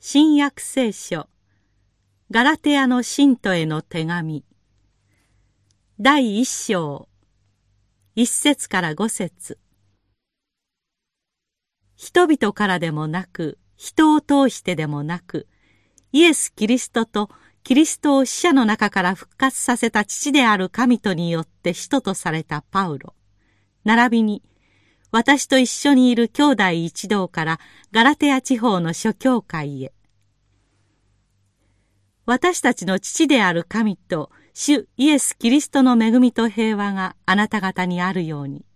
新約聖書。ガラテヤの信徒への手紙。第一章。一節から五節。人々からでもなく人を通してでもなくイエス・キリストとキリストを死者の中から復活させた父である神とによって使徒とされたパウロ。並びに私と一緒にいる兄弟一同からガラテヤ地方の諸教会へ。私たちの父である神と主イエス・キリストの恵みと平和があなた方にあるように。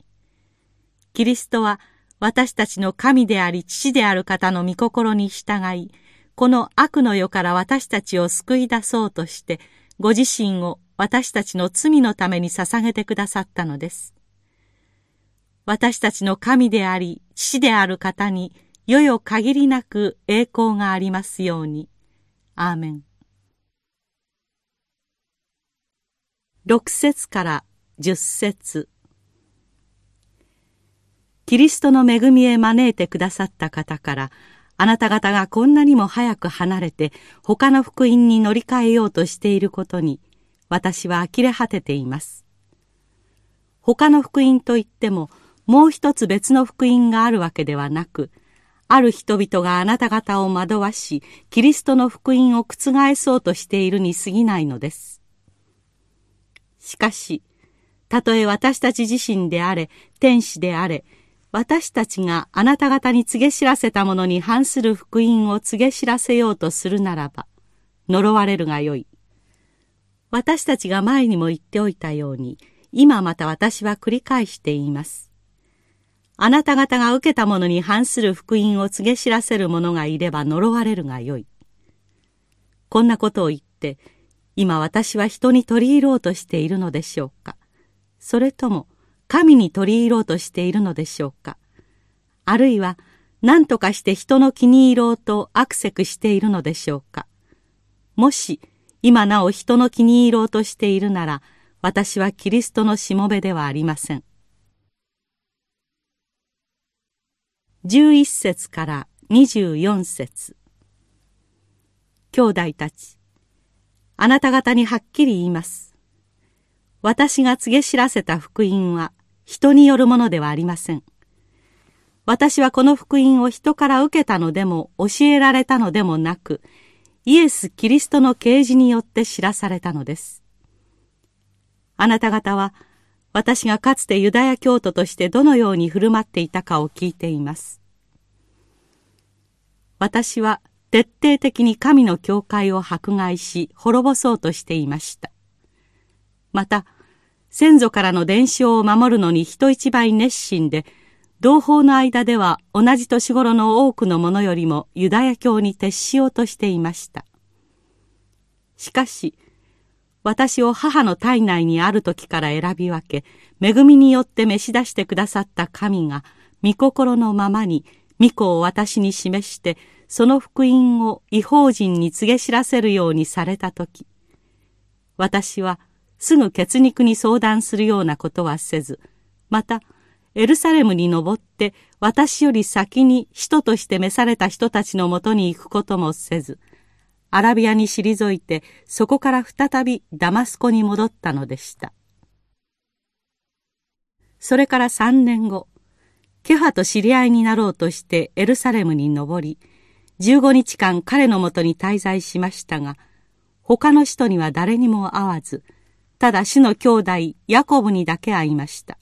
キリストは私たちの神であり父である方の御心に従い、この悪の世から私たちを救い出そうとして、ご自身を私たちの罪のために捧げてくださったのです。私たちの神であり、父である方に、よよ限りなく栄光がありますように。アーメン。六節から十節キリストの恵みへ招いてくださった方から、あなた方がこんなにも早く離れて他の福音に乗り換えようとしていることに、私は呆れ果てています。他の福音といっても、もう一つ別の福音があるわけではなく、ある人々があなた方を惑わし、キリストの福音を覆そうとしているに過ぎないのです。しかし、たとえ私たち自身であれ、天使であれ、私たちがあなた方に告げ知らせたものに反する福音を告げ知らせようとするならば、呪われるがよい。私たちが前にも言っておいたように、今また私は繰り返して言います。あなた方が受けたものに反する福音を告げ知らせる者がいれば呪われるがよい。こんなことを言って、今私は人に取り入ろうとしているのでしょうか。それとも神に取り入ろうとしているのでしょうか。あるいは何とかして人の気に入ろうとアクセクしているのでしょうか。もし今なお人の気に入ろうとしているなら、私はキリストのしもべではありません。11節から24節兄弟たち、あなた方にはっきり言います。私が告げ知らせた福音は人によるものではありません。私はこの福音を人から受けたのでも教えられたのでもなく、イエス・キリストの啓示によって知らされたのです。あなた方は私がかつてユダヤ教徒としてどのように振る舞っていたかを聞いています。私は徹底的に神の教会を迫害し滅ぼそうとしていました。また、先祖からの伝承を守るのに人一倍熱心で、同胞の間では同じ年頃の多くの者よりもユダヤ教に徹しようとしていました。しかし、私を母の体内にある時から選び分け、恵みによって召し出してくださった神が、御心のままに、御子を私に示して、その福音を違法人に告げ知らせるようにされた時、私はすぐ血肉に相談するようなことはせず、また、エルサレムに登って私より先に使徒として召された人たちのもとに行くこともせず、アラビアに退いてそこから再びダマスコに戻ったのでした。それから三年後、ケファと知り合いになろうとしてエルサレムに登り、15日間彼のもとに滞在しましたが、他の人には誰にも会わず、ただ主の兄弟ヤコブにだけ会いました。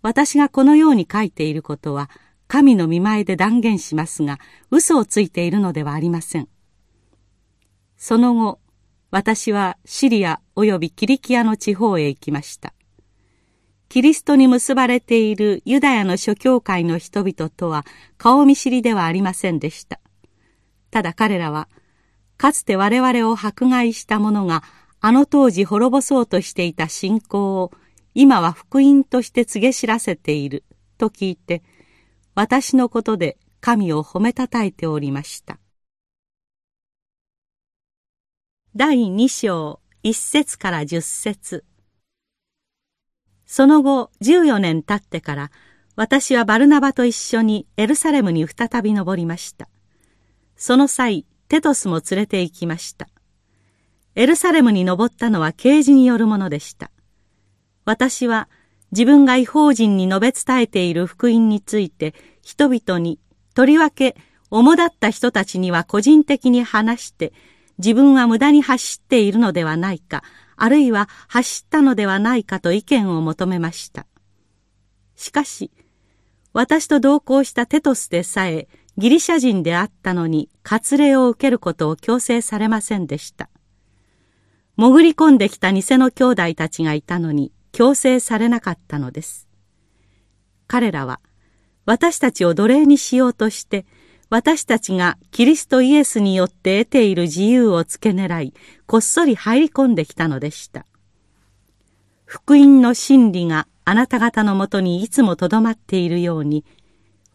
私がこのように書いていることは、神の見前で断言しますが、嘘をついているのではありません。その後、私はシリア及びキリキアの地方へ行きました。キリストに結ばれているユダヤの諸教会の人々とは顔見知りではありませんでした。ただ彼らは、かつて我々を迫害した者があの当時滅ぼそうとしていた信仰を今は福音として告げ知らせていると聞いて、私のことで神を褒めたたえておりました。第二章一節から十節。その後14年経ってから私はバルナバと一緒にエルサレムに再び登りました。その際テトスも連れて行きました。エルサレムに登ったのは啓示によるものでした。私は自分が違法人に述べ伝えている福音について人々にとりわけ主だった人たちには個人的に話して自分は無駄に走っているのではないかあるいは走ったのではないかと意見を求めました。しかし私と同行したテトスでさえギリシャ人であったのに割礼を受けることを強制されませんでした。潜り込んできた偽の兄弟たちがいたのに強制されなかったのです。彼らは私たちを奴隷にしようとして私たちがキリストイエスによって得ている自由を付け狙いこっそり入り込んできたのでした福音の真理があなた方のもとにいつもとどまっているように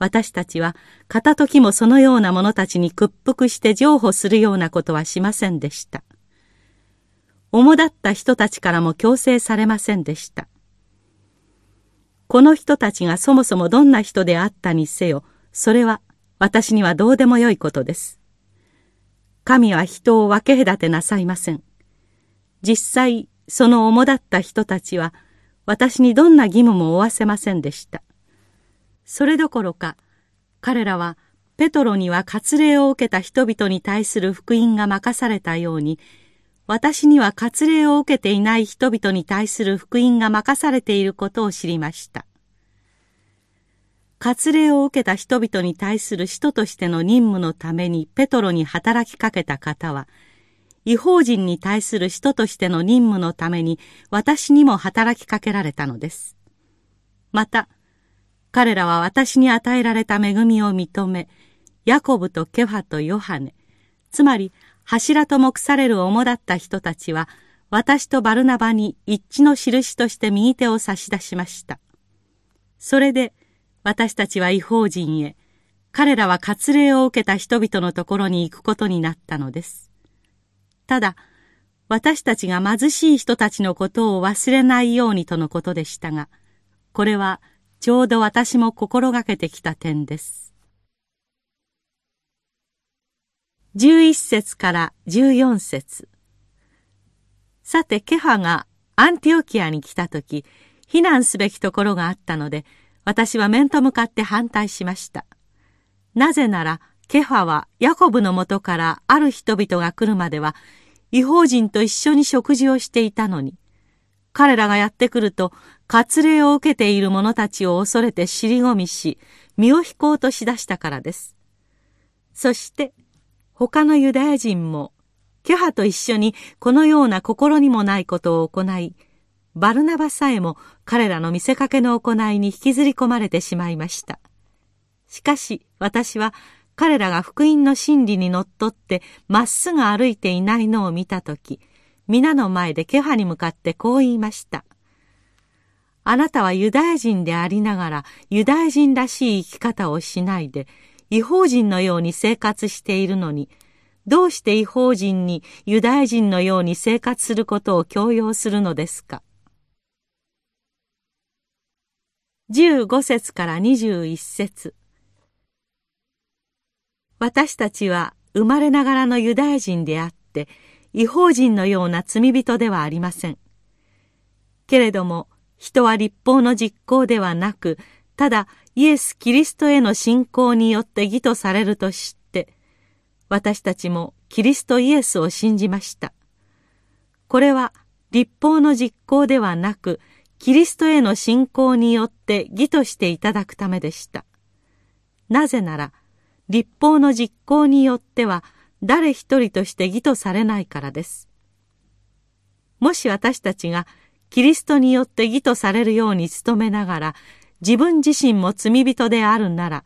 私たちは片時もそのような者たちに屈服して譲歩するようなことはしませんでした。主だった人たちからも強制されませんでした。この人たちがそもそもどんな人であったにせよ、それは私にはどうでもよいことです。神は人を分け隔てなさいません。実際、その主だった人たちは、私にどんな義務も負わせませんでした。それどころか彼らはペトロには割礼を受けた人々に対する福音が任されたように私には割礼を受けていない人々に対する福音が任されていることを知りました割礼を受けた人々に対する使徒としての任務のためにペトロに働きかけた方は違法人に対する使徒としての任務のために私にも働きかけられたのですまた彼らは私に与えられた恵みを認め、ヤコブとケファとヨハネ、つまり柱と目される主だった人たちは、私とバルナバに一致の印として右手を差し出しました。それで私たちは違法人へ、彼らは割礼を受けた人々のところに行くことになったのです。ただ、私たちが貧しい人たちのことを忘れないようにとのことでしたが、これはちょうど私も心がけてきた点です。11節から14節さて、ケファがアンティオキアに来た時、避難すべきところがあったので、私は面と向かって反対しました。なぜなら、ケファはヤコブのもとからある人々が来るまでは、違法人と一緒に食事をしていたのに、彼らがやってくると、割礼を受けている者たちを恐れて尻込みし、身を引こうとしだしたからです。そして、他のユダヤ人も、キュハと一緒にこのような心にもないことを行い、バルナバさえも彼らの見せかけの行いに引きずり込まれてしまいました。しかし私は彼らが福音の真理にのっとってまっすぐ歩いていないのを見たとき、皆の前でケファに向かってこう言いました。あなたはユダヤ人でありながらユダヤ人らしい生き方をしないで違法人のように生活しているのにどうして違法人にユダヤ人のように生活することを強要するのですか？15節から21節私たちは生まれながらのユダヤ人であって違法人のような罪人ではありません。けれども、人は立法の実行ではなく、ただイエス・キリストへの信仰によって義とされると知って、私たちもキリストイエスを信じました。これは立法の実行ではなく、キリストへの信仰によって義としていただくためでした。なぜなら、立法の実行によっては、誰一人として義とされないからです。もし私たちがキリストによって義とされるように努めながら自分自身も罪人であるなら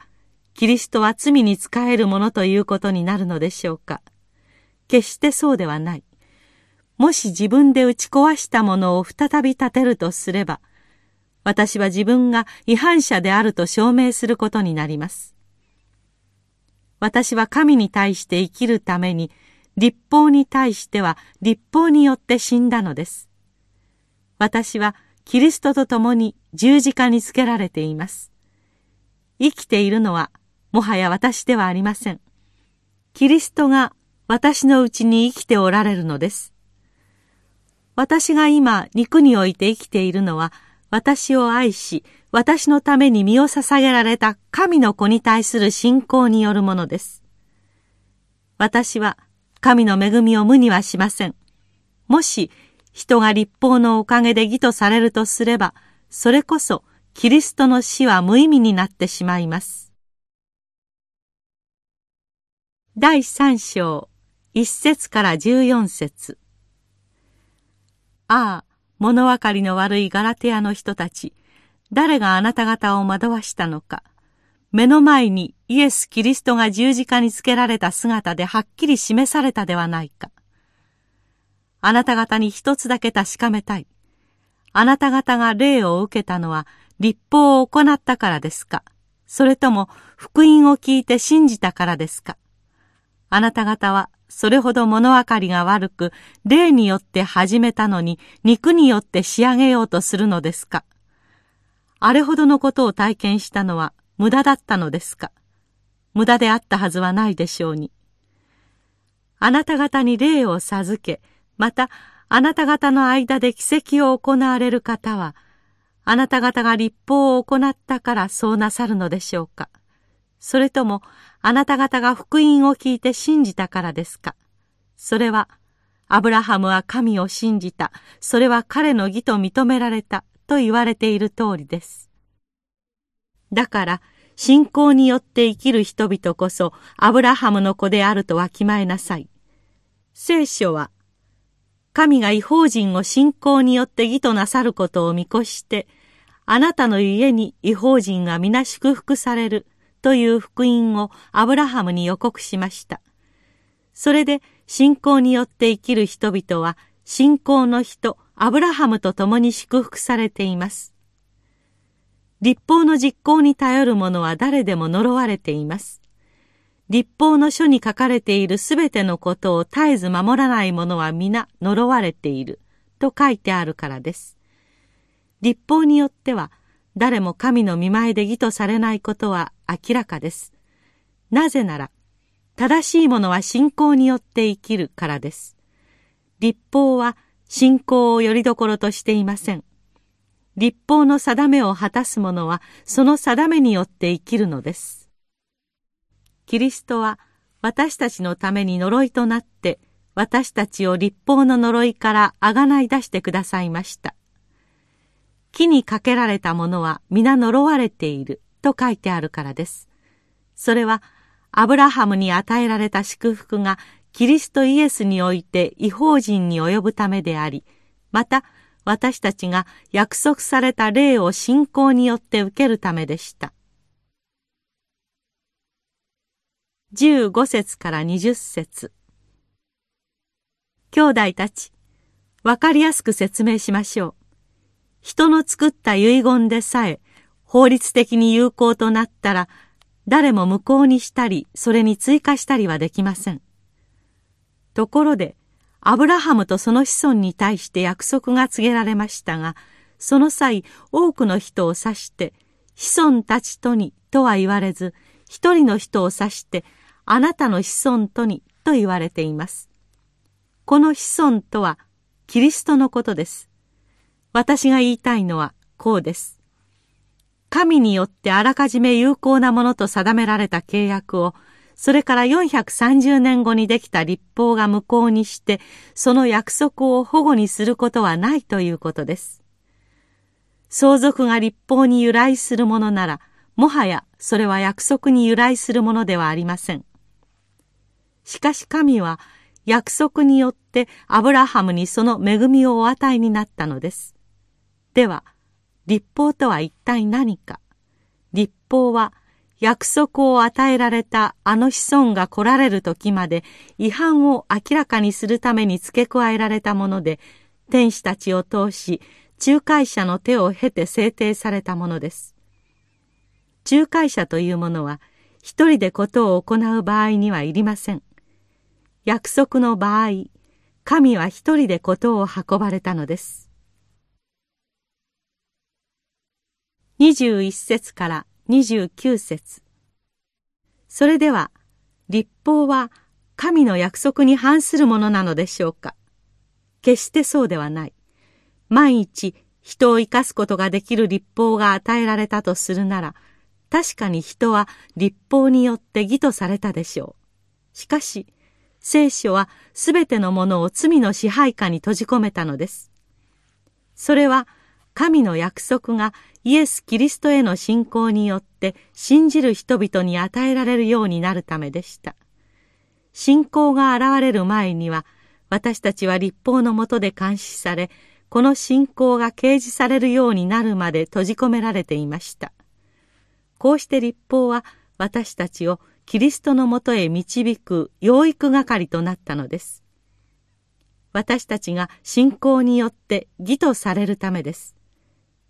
キリストは罪に仕えるものということになるのでしょうか決してそうではない。もし自分で打ち壊したものを再び立てるとすれば私は自分が違反者であると証明することになります。私は神に対して生きるために、立法に対しては立法によって死んだのです。私はキリストと共に十字架につけられています。生きているのはもはや私ではありません。キリストが私のうちに生きておられるのです。私が今肉において生きているのは私を愛し私のために身を捧げられた神の子に対する信仰によるものです。私は神の恵みを無にはしません。もし人が立法のおかげで義とされるとすれば、それこそキリストの死は無意味になってしまいます。第三章、一節から十四節。ああ、物分かりの悪いガラテヤの人たち、誰があなた方を惑わしたのか。目の前にイエス・キリストが十字架につけられた姿ではっきり示されたではないか。あなた方に一つだけ確かめたい。あなた方が霊を受けたのは立法を行ったからですかそれとも福音を聞いて信じたからですかあなた方はそれほど物分かりが悪く、霊によって始めたのに、肉によって仕上げようとするのですか？あれほどのことを体験したのは無駄だったのですか？無駄であったはずはないでしょうに。あなた方に霊を授け、またあなた方の間で奇跡を行われる方は、あなた方が立法を行ったからそうなさるのでしょうか？それとも、あなた方が福音を聞いて信じたからですか？それは、アブラハムは神を信じた。それは彼の義と認められた。と言われている通りです。だから、信仰によって生きる人々こそ、アブラハムの子であるとわきまえなさい。聖書は、神が違法人を信仰によって義となさることを見越して、あなたの家に違法人が皆祝福されるという福音をアブラハムに予告しました。それで信仰によって生きる人々は信仰の人アブラハムと共に祝福されています。立法の実行に頼る者は誰でも呪われています。立法の書に書かれているすべてのことを絶えず守らない者は皆呪われていると書いてあるからです。立法によっては誰も神の見前で義とされないことは明らかです。なぜなら、正しいものは信仰によって生きるからです。立法は信仰をよりどころとしていません。立法の定めを果たす者はその定めによって生きるのです。キリストは私たちのために呪いとなって私たちを立法の呪いからあがない出してくださいました。木にかけられたものは皆呪われていると書いてあるからです。それはアブラハムに与えられた祝福がキリストイエスにおいて違法人に及ぶためであり、また私たちが約束された霊を信仰によって受けるためでした。15節から20節兄弟たち、わかりやすく説明しましょう。人の作った遺言でさえ法律的に有効となったら誰も無効にしたりそれに追加したりはできません。ところでアブラハムとその子孫に対して約束が告げられましたがその際多くの人を指して子孫たちとにとは言われず一人の人を指してあなたの子孫とにと言われています。この子孫とはキリストのことです。私が言いたいのはこうです。神によってあらかじめ有効なものと定められた契約を、それから430年後にできた立法が無効にして、その約束を保護にすることはないということです。相続が立法に由来するものなら、もはやそれは約束に由来するものではありません。しかし神は約束によってアブラハムにその恵みをお与えになったのです。では、立法とは一体何か。立法は約束を与えられたあの子孫が来られる時まで違反を明らかにするために付け加えられたもので、天使たちを通し、仲介者の手を経て制定されたものです。仲介者というものは、一人でことを行う場合にはいりません。約束の場合、神は一人でことを運ばれたのです。21節から29節それでは、立法は神の約束に反するものなのでしょうか？決してそうではない。万一人を生かすことができる立法が与えられたとするなら、確かに人は立法によって義とされたでしょう。しかし、聖書はすべてのものを罪の支配下に閉じ込めたのです。それは神の約束がイエス・キリストへの信仰によって信じる人々に与えられるようになるためでした。信仰が現れる前には私たちは立法のもとで監視され、この信仰が掲示されるようになるまで閉じ込められていました。こうして立法は私たちをキリストのもとへ導く養育係となったのです。私たちが信仰によって義とされるためです。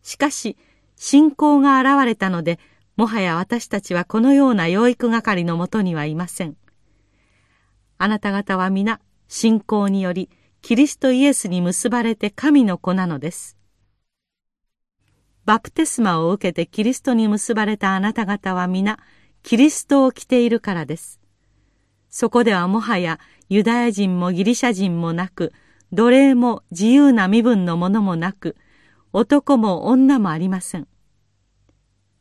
しかし、信仰が現れたので、もはや私たちはこのような養育係のもとにはいません。あなた方は皆、信仰により、キリストイエスに結ばれて神の子なのです。バプテスマを受けてキリストに結ばれたあなた方は皆、キリストを着ているからです。そこではもはやユダヤ人もギリシャ人もなく、奴隷も自由な身分のものもなく、男も女もありません。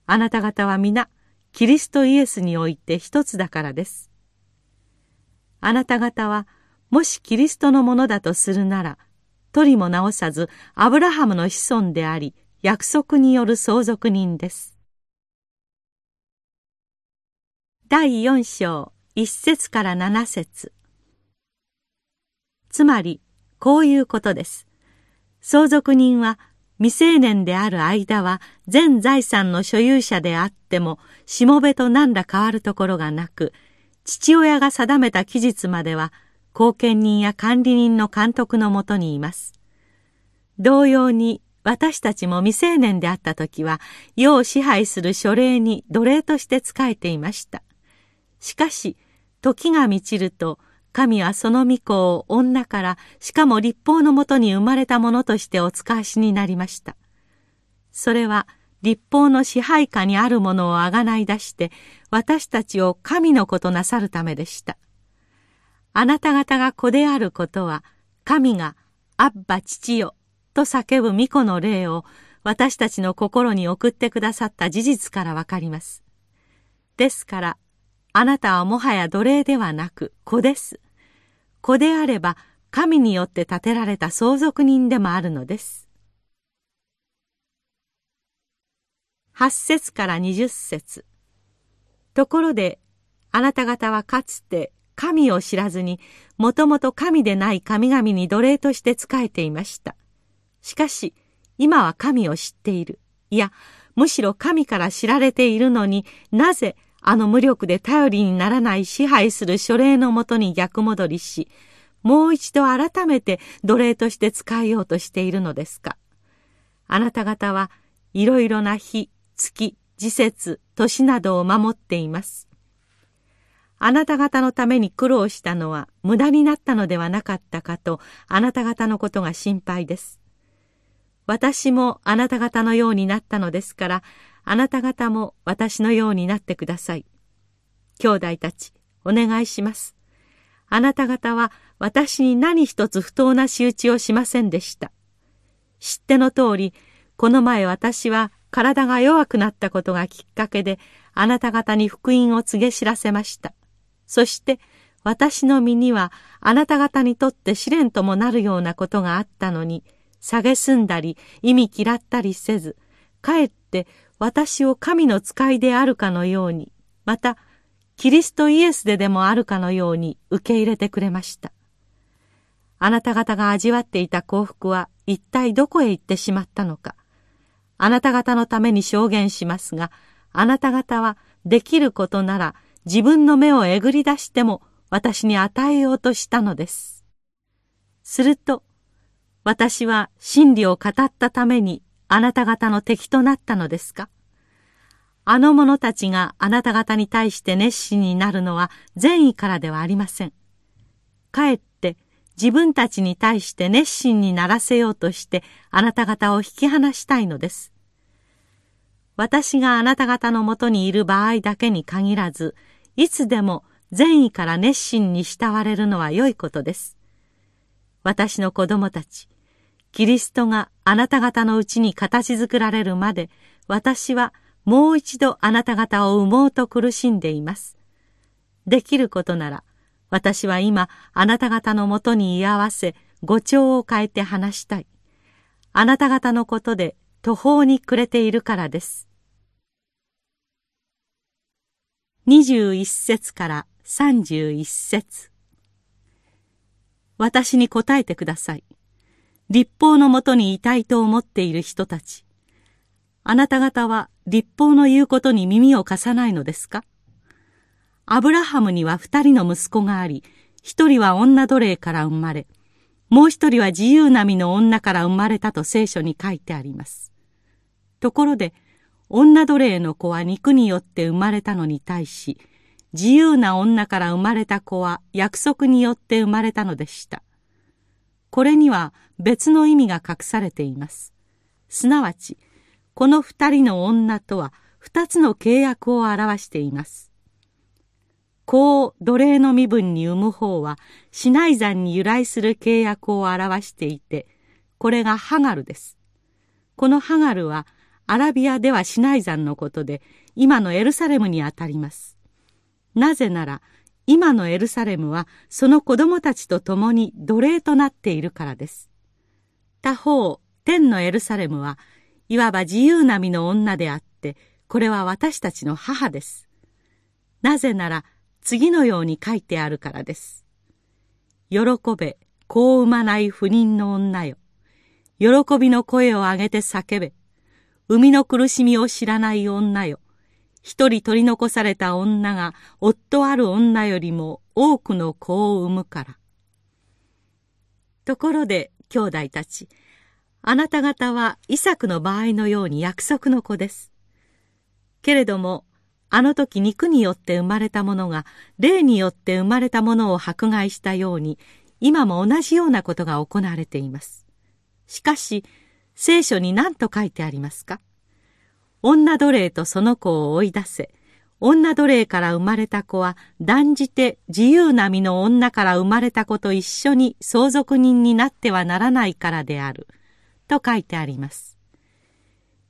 あなた方は皆、キリストイエスにおいて一つだからです。あなた方は、もしキリストのものだとするなら、取りも直さず、アブラハムの子孫であり、約束による相続人です。第四章一節から七節つまりこういうことです相続人は未成年である間は全財産の所有者であってもしもべと何ら変わるところがなく父親が定めた期日までは後見人や管理人の監督のもとにいます。同様に私たちも未成年であった時は世を支配する書類に奴隷として仕えていました。しかし、時が満ちると、神はその御子を女から、しかも立法のもとに生まれたものとしてお使わしになりました。それは、立法の支配下にあるものをあがない出して、私たちを神の子となさるためでした。あなた方が子であることは、神が、アッバ父よ、と叫ぶ御子の霊を、私たちの心に送ってくださった事実からわかります。ですから、あなたはもはや奴隷ではなく子です。子であれば神によって建てられた相続人でもあるのです。八節から二十節ところで、あなた方はかつて神を知らずに、もともと神でない神々に奴隷として仕えていました。しかし、今は神を知っている。いや、むしろ神から知られているのになぜあの無力で頼りにならない支配する書類のもとに逆戻りし、もう一度改めて奴隷として使えようとしているのですか。あなた方はいろいろな日、月、時節、年などを守っています。あなた方のために苦労したのは無駄になったのではなかったかとあなた方のことが心配です。私もあなた方のようになったのですからあなた方も私のようになってください。兄弟たち、お願いします。あなた方は私に何一つ不当な仕打ちをしませんでした。知っての通り、この前私は体が弱くなったことがきっかけで、あなた方に福音を告げ知らせました。そして私の身にはあなた方にとって試練ともなるようなことがあったのに、蔑んだり意味嫌ったりせず、かえって私を神の使いであるかのように、また、キリストイエスででもあるかのように受け入れてくれました。あなた方が味わっていた幸福は一体どこへ行ってしまったのか。あなた方のために証言しますが、あなた方はできることなら自分の目をえぐり出しても私に与えようとしたのです。すると、私は真理を語ったためにあなた方の敵となったのですか？あの者たちがあなた方に対して熱心になるのは善意からではありません。かえって自分たちに対して熱心にならせようとしてあなた方を引き離したいのです。私があなた方のもとにいる場合だけに限らず、いつでも善意から熱心に慕われるのは良いことです。私の子供たち、キリストがあなた方のうちに形作られるまで、私はもう一度あなた方を産もうと苦しんでいます。できることなら、私は今あなた方のもとに居合わせ、語調を変えて話したい。あなた方のことで途方に暮れているからです。21節から31節私に答えてください。立法のもとにいたいと思っている人たち。あなた方は立法の言うことに耳を貸さないのですか？アブラハムには二人の息子があり、一人は女奴隷から生まれ、もう一人は自由並みの女から生まれたと聖書に書いてあります。ところで、女奴隷の子は肉によって生まれたのに対し、自由な女から生まれた子は約束によって生まれたのでした。これには別の意味が隠されています。すなわち、この二人の女とは二つの契約を表しています。子を奴隷の身分に生む方は、シナイ山に由来する契約を表していて、これがハガルです。このハガルは、アラビアではシナイ山のことで、今のエルサレムにあたります。なぜなら、今のエルサレムはその子供たちと共に奴隷となっているからです。他方、天のエルサレムはいわば自由な身の女であって、これは私たちの母です。なぜなら、次のように書いてあるからです。喜べ、子を産まない不妊の女よ。喜びの声を上げて叫べ。生みの苦しみを知らない女よ。一人取り残された女が夫ある女よりも多くの子を産むから。ところで兄弟たち、あなた方はイサクの場合のように約束の子です。けれども、あの時肉によって生まれたものが霊によって生まれたものを迫害したように、今も同じようなことが行われています。しかし、聖書に何と書いてありますか？女奴隷とその子を追い出せ。女奴隷から生まれた子は断じて自由な身の女から生まれた子と一緒に相続人になってはならないからである。と書いてあります。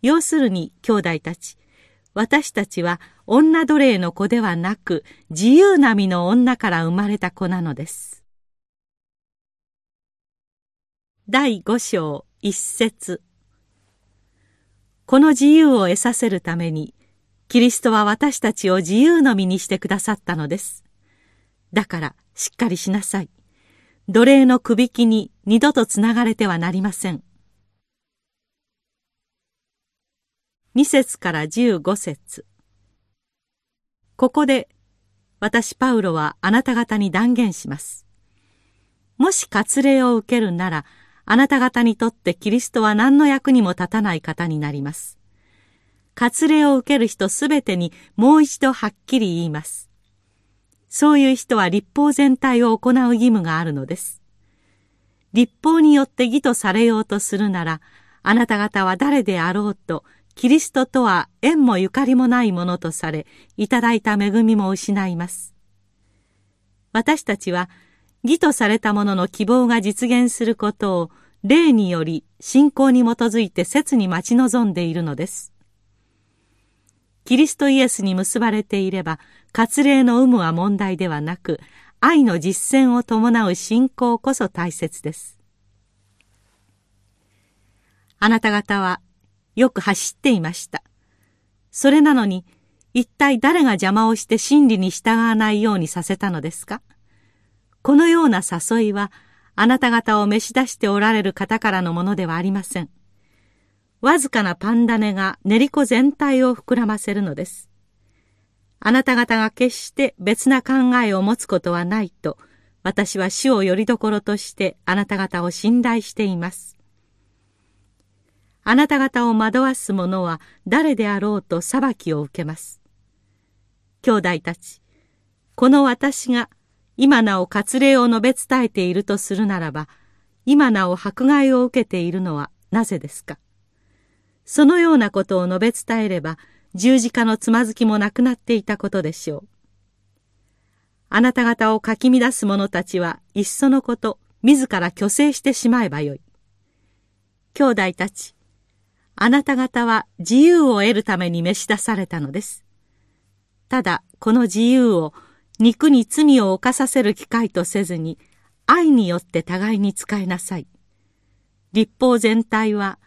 要するに兄弟たち、私たちは女奴隷の子ではなく自由な身の女から生まれた子なのです。第五章一節この自由を得させるために、キリストは私たちを自由の身にしてくださったのです。だから、しっかりしなさい。奴隷の首引きに二度とつながれてはなりません。二節から十五節ここで、私パウロはあなた方に断言します。もし割礼を受けるなら、あなた方にとってキリストは何の役にも立たない方になります。割礼を受ける人すべてにもう一度はっきり言います。そういう人は立法全体を行う義務があるのです。立法によって義とされようとするなら、あなた方は誰であろうと、キリストとは縁もゆかりもないものとされ、いただいた恵みも失います。私たちは義とされた者の希望が実現することを霊により信仰に基づいて切に待ち望んでいるのです。キリストイエスに結ばれていれば、割礼の有無は問題ではなく、愛の実践を伴う信仰こそ大切です。あなた方はよく走っていました。それなのに、一体誰が邪魔をして真理に従わないようにさせたのですか？このような誘いは、あなた方を召し出しておられる方からのものではありません。わずかなパン種が練り子全体を膨らませるのです。あなた方が決して別な考えを持つことはないと、私は主をよりどころとしてあなた方を信頼しています。あなた方を惑わす者は誰であろうと裁きを受けます。兄弟たち、この私が今なお割礼を述べ伝えているとするならば、今なお迫害を受けているのはなぜですか？そのようなことを述べ伝えれば、十字架のつまずきもなくなっていたことでしょう。あなた方をかき乱す者たちはいっそのこと自ら虚勢してしまえばよい。兄弟たち、あなた方は自由を得るために召し出されたのです。ただ、この自由を肉に罪を犯させる機会とせずに、愛によって互いに使いなさい。立法全体は、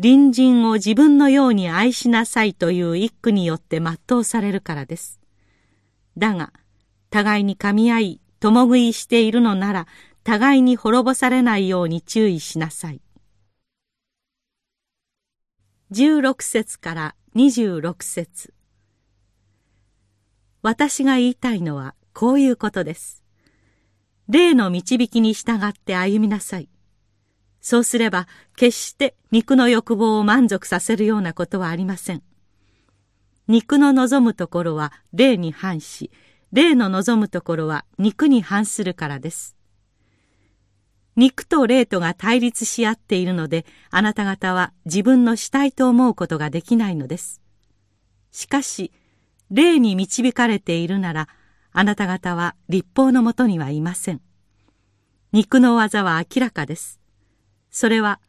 隣人を自分のように愛しなさいという一句によって全うされるからです。だが、互いに噛み合い、共食いしているのなら、互いに滅ぼされないように注意しなさい。16節から26節私が言いたいのはこういうことです。霊の導きに従って歩みなさい。そうすれば決して肉の欲望を満足させるようなことはありません。肉の望むところは霊に反し、霊の望むところは肉に反するからです。肉と霊とが対立し合っているので、あなた方は自分のしたいと思うことができないのです。しかし、霊に導かれているなら、あなた方は立法のもとにはいません。肉の技は明らかです。それは、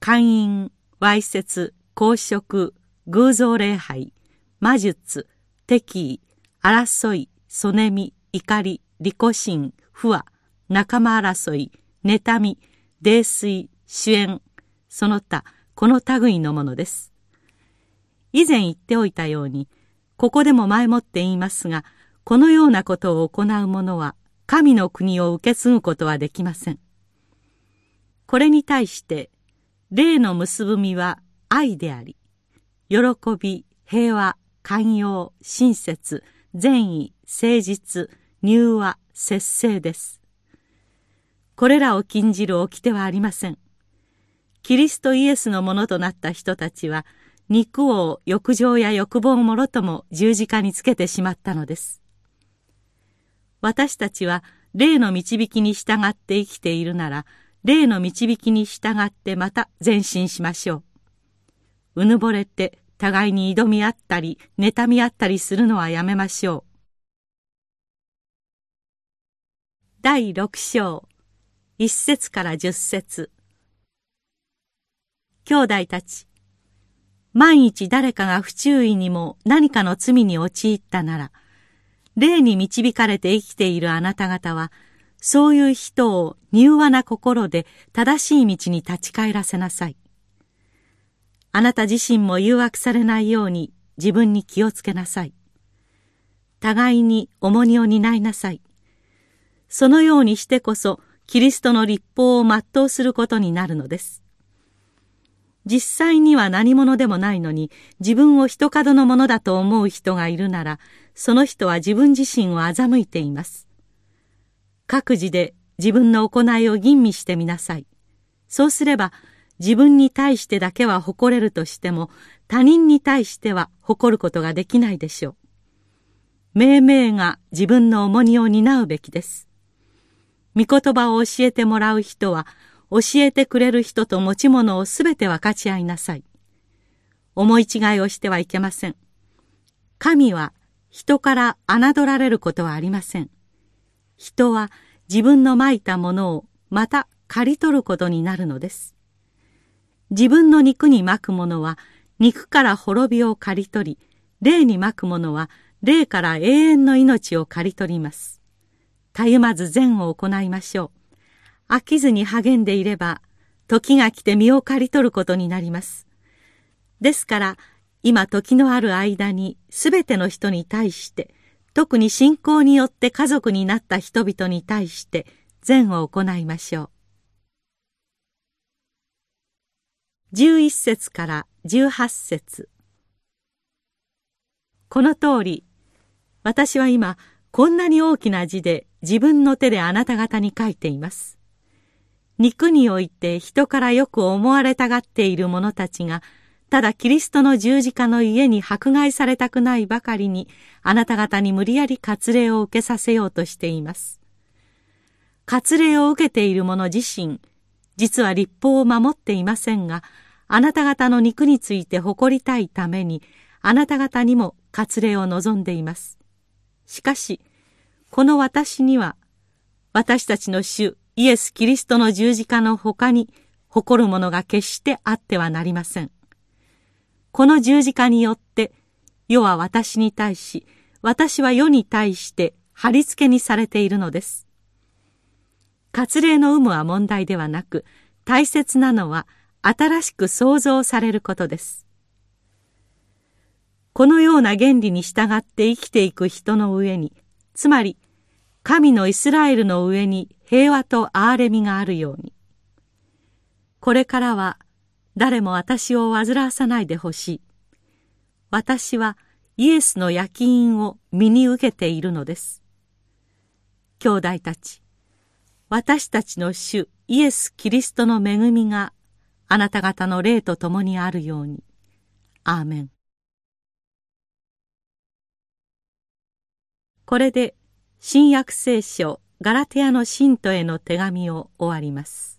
寛因、わいせつ、公職、偶像礼拝、魔術、敵意、争い、そねみ、怒り、利己心、不和、仲間争い、妬み、泥酔、主演、その他、この類のものです。以前言っておいたように、ここでも前もって言いますが、このようなことを行う者は、神の国を受け継ぐことはできません。これに対して、霊の結ぶみは愛であり、喜び、平和、寛容、親切、善意、誠実、柔和、節制です。これらを禁じる掟はありません。キリストイエスのものとなった人たちは、肉を欲情や欲望もろとも十字架につけてしまったのです。私たちは霊の導きに従って生きているなら、霊の導きに従ってまた前進しましょう。うぬぼれて互いに挑み合ったり、妬み合ったりするのはやめましょう。第六章、一節から十節。兄弟たち、万一誰かが不注意にも何かの罪に陥ったなら、霊に導かれて生きているあなた方は、そういう人を柔和な心で正しい道に立ち返らせなさい。あなた自身も誘惑されないように自分に気をつけなさい。互いに重荷を担いなさい。そのようにしてこそキリストの立法を全うすることになるのです。実際には何者でもないのに自分を一角のものだと思う人がいるならその人は自分自身を欺いています。各自で自分の行いを吟味してみなさい。そうすれば自分に対してだけは誇れるとしても他人に対しては誇ることができないでしょう。命名が自分の重荷を担うべきです。御言葉を教えてもらう人は教えてくれる人と持ち物をすべて分かち合いなさい。思い違いをしてはいけません。神は人から侮られることはありません。人は自分のまいたものをまた刈り取ることになるのです。自分の肉にまくものは肉から滅びを刈り取り霊にまくものは霊から永遠の命を刈り取りますたゆまず善を行いましょう飽きずに励んでいれば時が来て身を刈り取ることになります。ですから今時のある間にすべての人に対して特に信仰によって家族になった人々に対して善を行いましょう。11節から18節。この通り私は今こんなに大きな字で自分の手であなた方に書いています。肉において人からよく思われたがっている者たちがただキリストの十字架の家に迫害されたくないばかりにあなた方に無理やり割礼を受けさせようとしています。割礼を受けている者自身実は立法を守っていませんがあなた方の肉について誇りたいためにあなた方にも割礼を望んでいます。しかしこの私には私たちの主イエス・キリストの十字架の他に誇るものが決してあってはなりません。この十字架によって世は私に対し私は世に対して貼り付けにされているのです。割礼の有無は問題ではなく大切なのは新しく創造されることです。このような原理に従って生きていく人の上に、つまり神のイスラエルの上に平和と憐れみがあるように。これからは誰も私を煩わさないでほしい。私はイエスの焼き印を身に受けているのです。兄弟たち、私たちの主イエス・キリストの恵みがあなた方の霊と共にあるように。アーメン。これで新約聖書ガラテヤの信徒への手紙を終わります。